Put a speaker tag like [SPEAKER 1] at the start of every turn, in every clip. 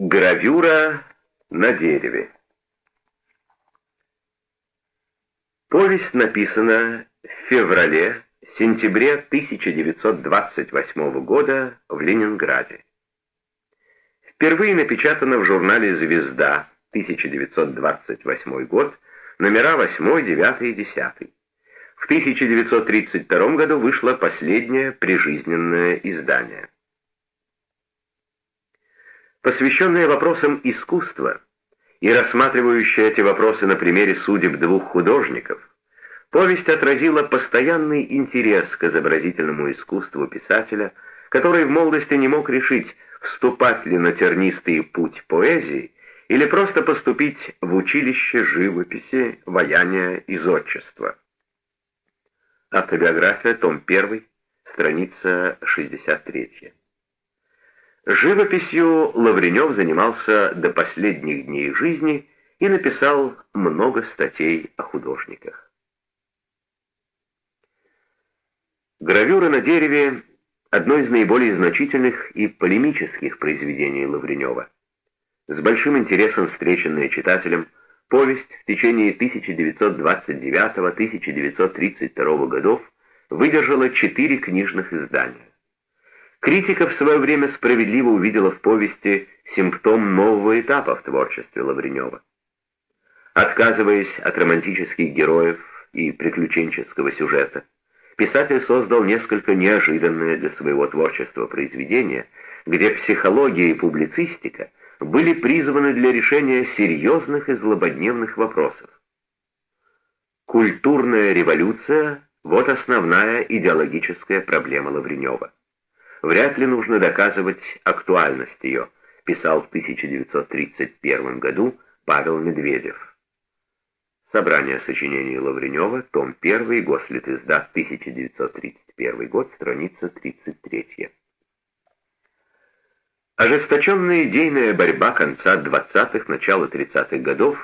[SPEAKER 1] Гравюра на дереве. Повесть написана в феврале-сентябре 1928 года в Ленинграде. Впервые напечатана в журнале «Звезда» 1928 год, номера 8, 9 и 10. В 1932 году вышло последнее прижизненное издание посвященная вопросам искусства и рассматривающая эти вопросы на примере судеб двух художников, повесть отразила постоянный интерес к изобразительному искусству писателя, который в молодости не мог решить, вступать ли на тернистый путь поэзии или просто поступить в училище живописи, ваяния и зодчества. Автобиография, том 1, страница 63. Живописью Лавренев занимался до последних дней жизни и написал много статей о художниках. Гравюра на дереве — одно из наиболее значительных и полемических произведений Лавренева. С большим интересом встреченная читателем, повесть в течение 1929-1932 годов выдержала четыре книжных издания. Критика в свое время справедливо увидела в повести симптом нового этапа в творчестве Лавренева. Отказываясь от романтических героев и приключенческого сюжета, писатель создал несколько неожиданное для своего творчества произведение, где психология и публицистика были призваны для решения серьезных и злободневных вопросов. Культурная революция – вот основная идеологическая проблема Лавренева. Вряд ли нужно доказывать актуальность ее, писал в 1931 году Павел Медведев. Собрание сочинений Лавренева, том 1, Гослитиздат, 1931 год, страница 33. Ожесточенная идейная борьба конца 20-х, начала 30-х годов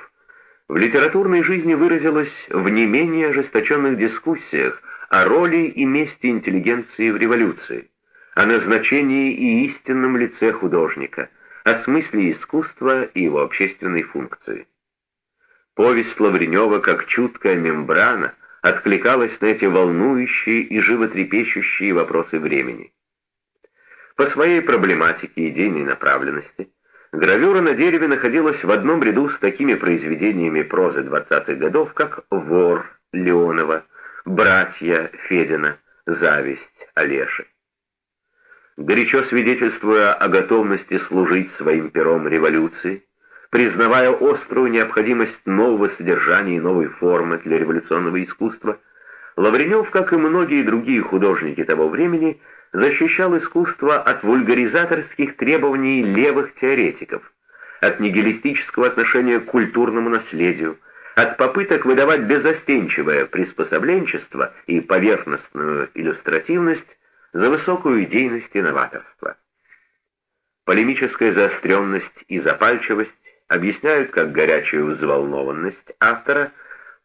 [SPEAKER 1] в литературной жизни выразилась в не менее ожесточенных дискуссиях о роли и месте интеллигенции в революции о назначении и истинном лице художника, о смысле искусства и его общественной функции. Повесть Лавренева, как чуткая мембрана, откликалась на эти волнующие и животрепещущие вопросы времени. По своей проблематике идейной направленности гравюра на дереве находилась в одном ряду с такими произведениями прозы 20-х годов, как «Вор» Леонова, «Братья» Федина, «Зависть» Олеши горячо свидетельствуя о готовности служить своим пером революции, признавая острую необходимость нового содержания и новой формы для революционного искусства, Лавренев, как и многие другие художники того времени, защищал искусство от вульгаризаторских требований левых теоретиков, от нигилистического отношения к культурному наследию, от попыток выдавать безостенчивое приспособленчество и поверхностную иллюстративность за высокую идейность и новаторство. Полемическая заостренность и запальчивость объясняют как горячую взволнованность автора,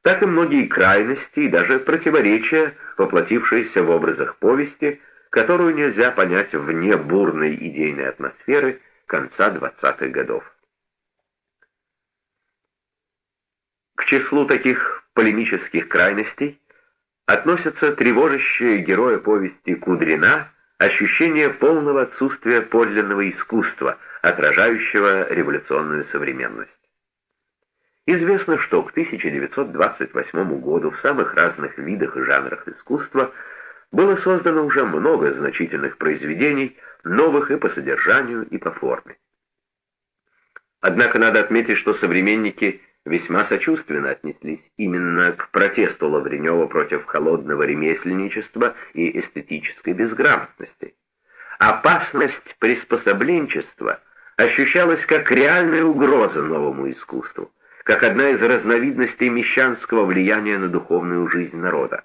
[SPEAKER 1] так и многие крайности и даже противоречия, воплотившиеся в образах повести, которую нельзя понять вне бурной идейной атмосферы конца 20-х годов. К числу таких полемических крайностей относятся тревожащее героя повести Кудрина ощущение полного отсутствия подлинного искусства, отражающего революционную современность. Известно, что к 1928 году в самых разных видах и жанрах искусства было создано уже много значительных произведений, новых и по содержанию, и по форме. Однако надо отметить, что современники весьма сочувственно отнеслись именно к протесту Лавренева против холодного ремесленничества и эстетической безграмотности. Опасность приспособленчества ощущалась как реальная угроза новому искусству, как одна из разновидностей мещанского влияния на духовную жизнь народа.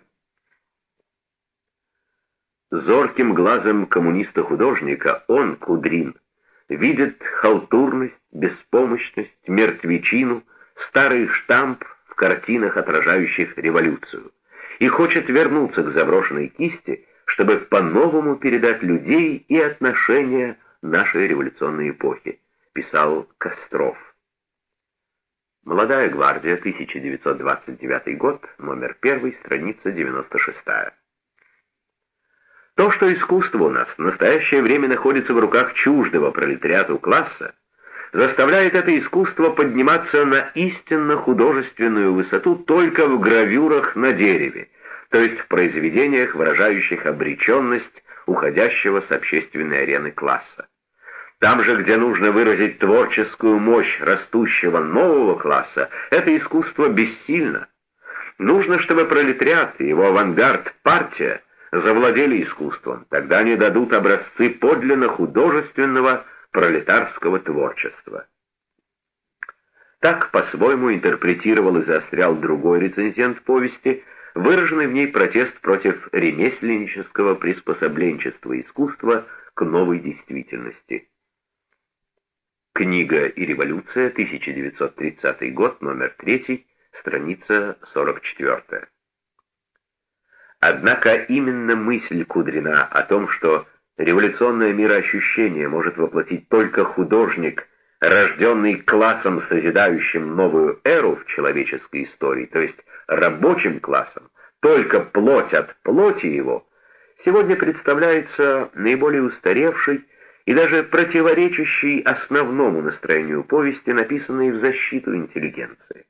[SPEAKER 1] Зорким глазом коммуниста-художника он, Кудрин, видит халтурность, беспомощность, мертвечину, старый штамп в картинах, отражающих революцию, и хочет вернуться к заброшенной кисти, чтобы по-новому передать людей и отношения нашей революционной эпохи, писал Костров. Молодая гвардия, 1929 год, номер 1, страница 96. То, что искусство у нас в настоящее время находится в руках чуждого пролетариату класса, заставляет это искусство подниматься на истинно художественную высоту только в гравюрах на дереве, то есть в произведениях, выражающих обреченность уходящего с общественной арены класса. Там же, где нужно выразить творческую мощь растущего нового класса, это искусство бессильно. Нужно, чтобы пролетариат и его авангард, партия, завладели искусством. Тогда они дадут образцы подлинно художественного пролетарского творчества. Так по-своему интерпретировал и заострял другой рецензент повести, выраженный в ней протест против ремесленнического приспособленчества искусства к новой действительности. Книга и революция, 1930 год, номер 3, страница 44. Однако именно мысль Кудрина о том, что революционное мироощущение может воплотить только художник, рожденный классом, созидающим новую эру в человеческой истории, то есть рабочим классом, только плоть от плоти его, сегодня представляется наиболее устаревшей и даже противоречащий основному настроению повести, написанной в защиту интеллигенции.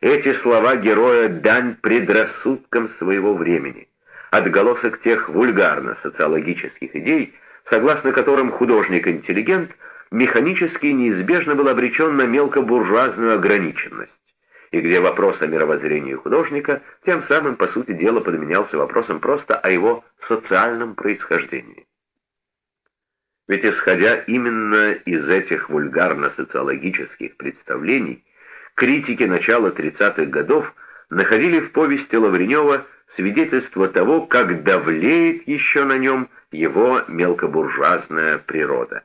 [SPEAKER 1] Эти слова героя — дань предрассудкам своего времени, отголосок тех вульгарно-социологических идей, согласно которым художник-интеллигент механически неизбежно был обречен на мелкобуржуазную ограниченность, и где вопрос о мировоззрении художника тем самым, по сути дела, подменялся вопросом просто о его социальном происхождении. Ведь исходя именно из этих вульгарно-социологических представлений, критики начала 30-х годов находили в повести Лавренева свидетельство того, как давлеет еще на нем его мелкобуржуазная природа.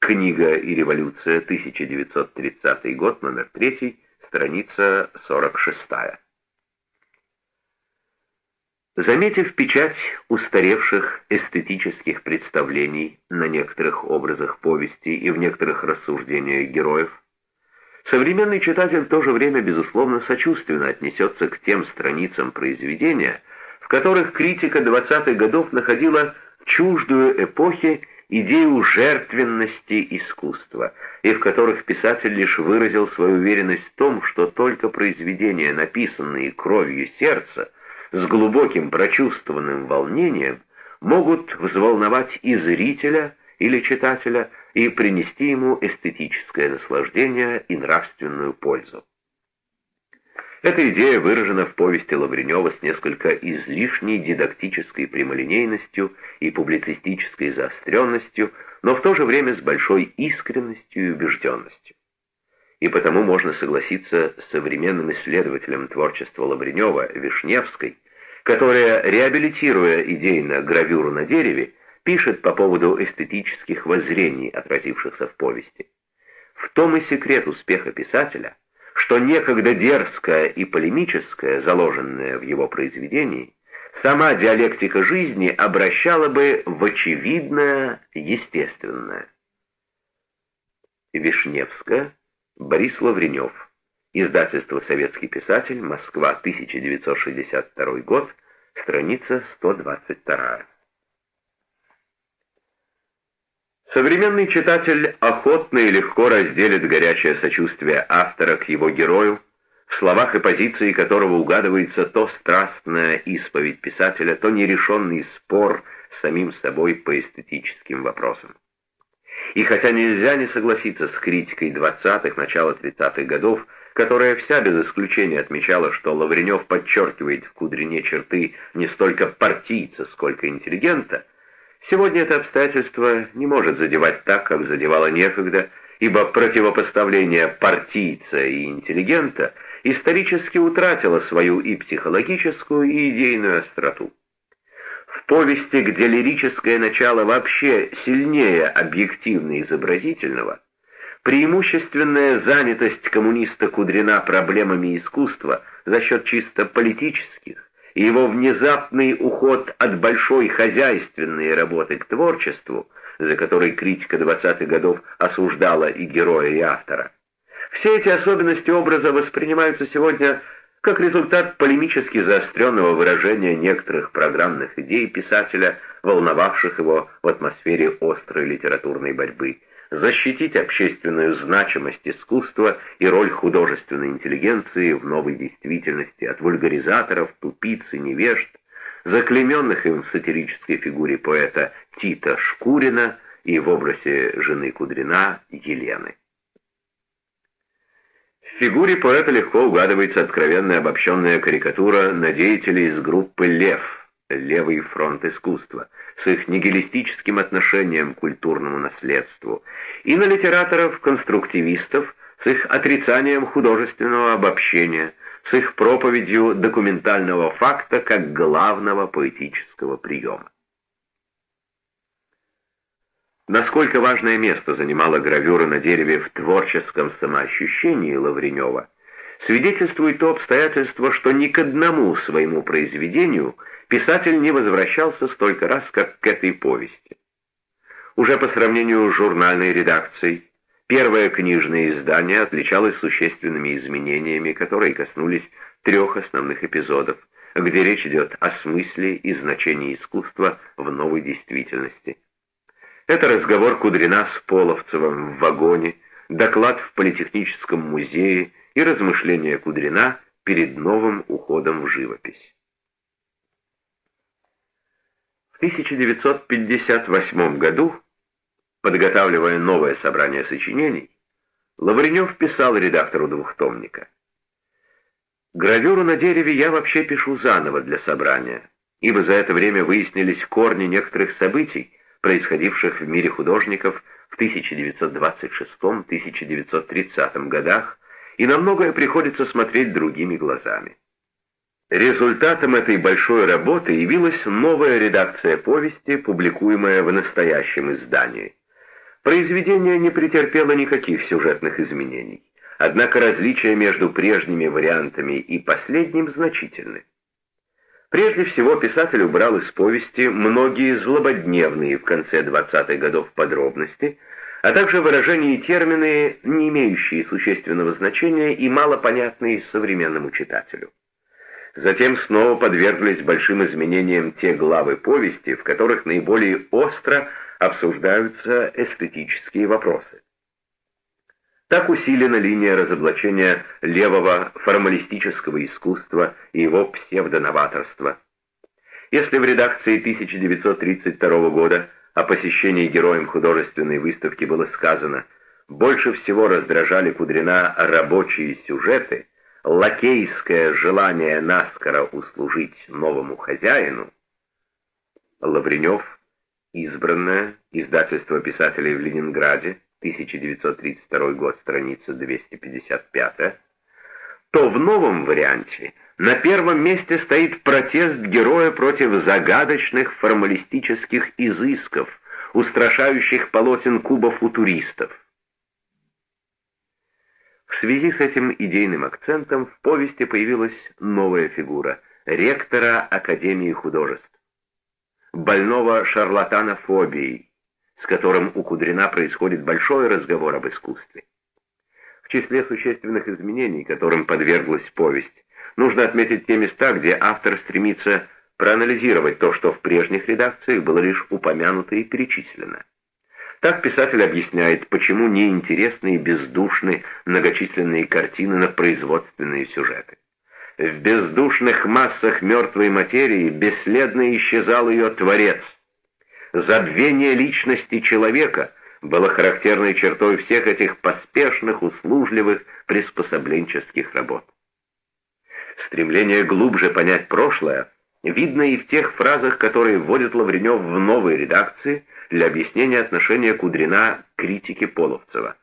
[SPEAKER 1] Книга и революция, 1930 год, номер 3, страница 46. Заметив печать устаревших эстетических представлений на некоторых образах повести и в некоторых рассуждениях героев, современный читатель в то же время, безусловно, сочувственно отнесется к тем страницам произведения, в которых критика 20-х годов находила чуждую эпохе идею жертвенности искусства, и в которых писатель лишь выразил свою уверенность в том, что только произведения, написанные кровью сердца, с глубоким прочувствованным волнением могут взволновать и зрителя или читателя и принести ему эстетическое наслаждение и нравственную пользу. Эта идея выражена в повести Лавренева с несколько излишней дидактической прямолинейностью и публицистической заостренностью, но в то же время с большой искренностью и убежденностью. И потому можно согласиться с современным исследователем творчества Лавренева Вишневской, которая, реабилитируя идейно гравюру на дереве, пишет по поводу эстетических воззрений, отразившихся в повести. В том и секрет успеха писателя, что некогда дерзкое и полемическое, заложенное в его произведении, сама диалектика жизни обращала бы в очевидное, естественное. Вишневская, Борис Лавренев. Издательство «Советский писатель», Москва, 1962 год, страница 122. Современный читатель охотно и легко разделит горячее сочувствие автора к его герою, в словах и позиции которого угадывается то страстная исповедь писателя, то нерешенный спор с самим собой по эстетическим вопросам. И хотя нельзя не согласиться с критикой 20-х, начала 30-х годов, которая вся без исключения отмечала, что Лавренев подчеркивает в Кудрине черты не столько партийца, сколько интеллигента, сегодня это обстоятельство не может задевать так, как задевало некогда, ибо противопоставление партийца и интеллигента исторически утратило свою и психологическую, и идейную остроту. В повести, где лирическое начало вообще сильнее объективно-изобразительного, Преимущественная занятость коммуниста Кудрина проблемами искусства за счет чисто политических и его внезапный уход от большой хозяйственной работы к творчеству за который критика 20-х годов осуждала и героя, и автора. Все эти особенности образа воспринимаются сегодня как результат полемически заостренного выражения некоторых программных идей писателя, волновавших его в атмосфере острой литературной борьбы, защитить общественную значимость искусства и роль художественной интеллигенции в новой действительности от вульгаризаторов, тупиц и невежд, заклеменных им в сатирической фигуре поэта Тита Шкурина и в образе жены Кудрина Елены. В фигуре поэта легко угадывается откровенная обобщенная карикатура на деятелей из группы «Лев», «Левый фронт искусства», с их нигилистическим отношением к культурному наследству, и на литераторов-конструктивистов с их отрицанием художественного обобщения, с их проповедью документального факта как главного поэтического приема. Насколько важное место занимала гравюра на дереве в творческом самоощущении Лавренева, свидетельствует то обстоятельство, что ни к одному своему произведению писатель не возвращался столько раз, как к этой повести. Уже по сравнению с журнальной редакцией, первое книжное издание отличалось существенными изменениями, которые коснулись трех основных эпизодов, где речь идет о смысле и значении искусства в новой действительности – это разговор Кудрина с Половцевым в вагоне, доклад в Политехническом музее и размышления Кудрина перед новым уходом в живопись. В 1958 году, подготавливая новое собрание сочинений, Лавренев писал редактору двухтомника. «Гравюру на дереве я вообще пишу заново для собрания, ибо за это время выяснились корни некоторых событий, происходивших в мире художников в 1926-1930 годах, и на многое приходится смотреть другими глазами. Результатом этой большой работы явилась новая редакция повести, публикуемая в настоящем издании. Произведение не претерпело никаких сюжетных изменений, однако различия между прежними вариантами и последним значительны. Прежде всего, писатель убрал из повести многие злободневные в конце 20-х годов подробности, а также выражения и термины, не имеющие существенного значения и малопонятные современному читателю. Затем снова подверглись большим изменениям те главы повести, в которых наиболее остро обсуждаются эстетические вопросы. Так усилена линия разоблачения левого формалистического искусства и его псевдоноваторства. Если в редакции 1932 года о посещении героем художественной выставки было сказано «больше всего раздражали Кудрина рабочие сюжеты», лакейское желание наскоро услужить новому хозяину, Лавренев, избранное издательство писателей в Ленинграде, 1932 год, страница 255, то в новом варианте на первом месте стоит протест героя против загадочных формалистических изысков, устрашающих полотен кубофутуристов. В связи с этим идейным акцентом в повести появилась новая фигура – ректора Академии художеств, больного шарлатана фобией, с которым у Кудрина происходит большой разговор об искусстве. В числе существенных изменений, которым подверглась повесть, нужно отметить те места, где автор стремится проанализировать то, что в прежних редакциях было лишь упомянуто и перечислено. Так писатель объясняет, почему неинтересны и бездушны многочисленные картины на производственные сюжеты. В бездушных массах мертвой материи бесследно исчезал ее творец, Забвение личности человека было характерной чертой всех этих поспешных, услужливых, приспособленческих работ. Стремление глубже понять прошлое видно и в тех фразах, которые вводит Лавренев в новой редакции для объяснения отношения Кудрина к критике Половцева.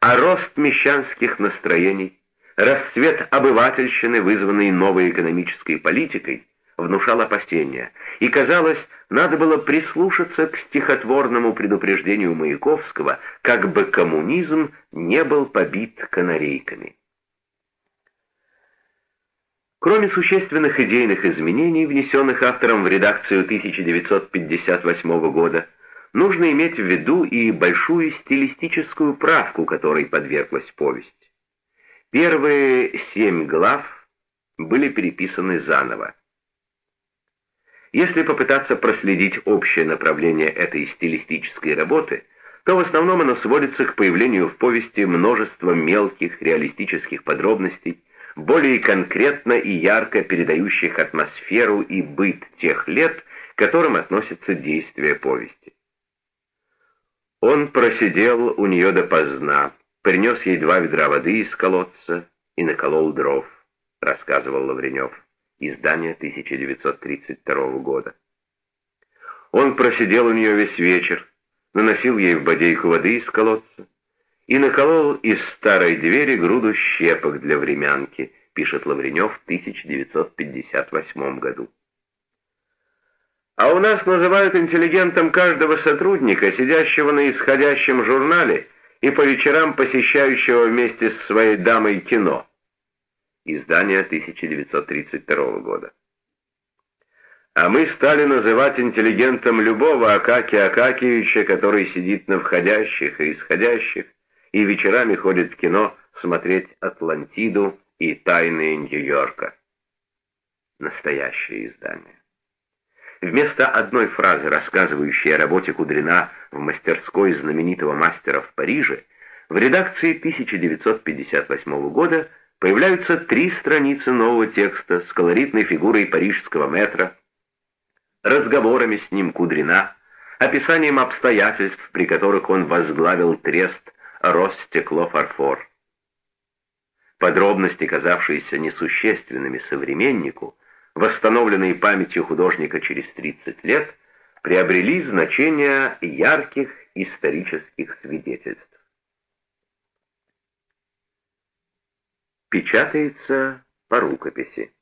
[SPEAKER 1] А рост мещанских настроений, расцвет обывательщины, вызванный новой экономической политикой, внушал опасения, и, казалось, надо было прислушаться к стихотворному предупреждению Маяковского, как бы коммунизм не был побит канарейками. Кроме существенных идейных изменений, внесенных автором в редакцию 1958 года, нужно иметь в виду и большую стилистическую правку, которой подверглась повесть. Первые семь глав были переписаны заново. Если попытаться проследить общее направление этой стилистической работы, то в основном оно сводится к появлению в повести множества мелких реалистических подробностей, более конкретно и ярко передающих атмосферу и быт тех лет, к которым относятся действия повести. Он просидел у нее допоздна, принес ей два ведра воды из колодца и наколол дров, рассказывал Лавренев, издание 1932 года. Он просидел у нее весь вечер, наносил ей в бодейку воды из колодца, и наколол из старой двери груду щепок для времянки, пишет Лавренев в 1958 году. А у нас называют интеллигентом каждого сотрудника, сидящего на исходящем журнале и по вечерам посещающего вместе с своей дамой кино. Издание 1932 года. А мы стали называть интеллигентом любого Акакия Акакиевича, который сидит на входящих и исходящих, и вечерами ходит в кино смотреть «Атлантиду» и «Тайны Нью-Йорка». Настоящее издание. Вместо одной фразы, рассказывающей о работе Кудрина в мастерской знаменитого мастера в Париже, в редакции 1958 года появляются три страницы нового текста с колоритной фигурой парижского метра, разговорами с ним Кудрина, описанием обстоятельств, при которых он возглавил трест Ростекло-фарфор. Подробности, казавшиеся несущественными современнику, восстановленные памятью художника через 30 лет, приобрели значение ярких исторических свидетельств. Печатается по рукописи.